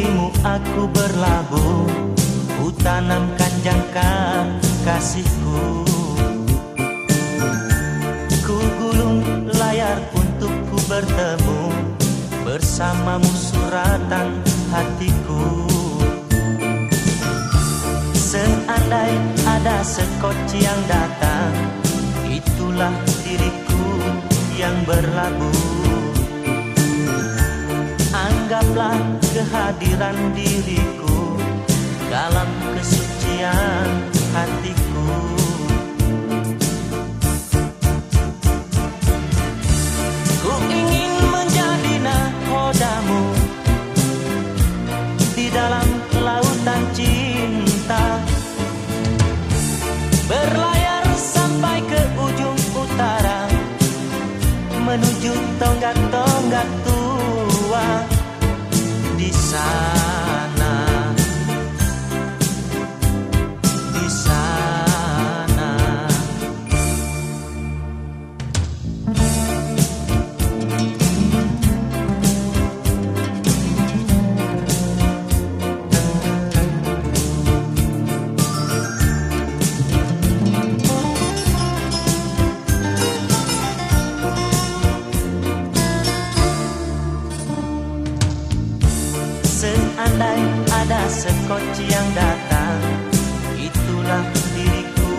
dirimu aku berlabuh Ku tanamkan jangka kasihku. Ku gulung layar untuk ku bertemu Bersamamu suratan hatiku. Seandai ada sekoci yang datang Itulah diriku yang berlabuh. Anggaplah kehadiran diriku Dalam kesucian hatiku. Ku ingin menjadi nahodamu Di dalam lautan cinta. Berlayar sampai ke ujung utara Menuju tonggak-tonggak tua Di koci yang datang. Itulah diriku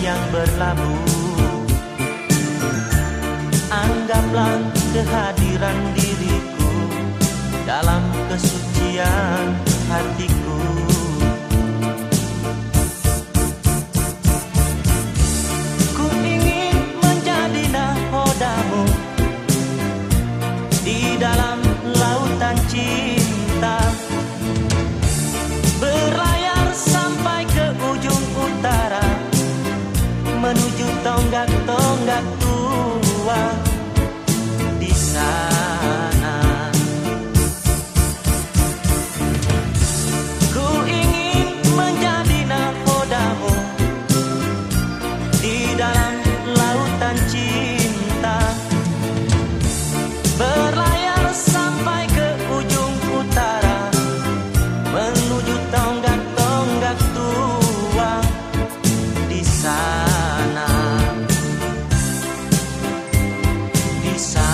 yang berlabuh. Anggaplah kehadiran diriku Dalam kesucian hatiku. Ku menjadi nahodamu Di dalam inside.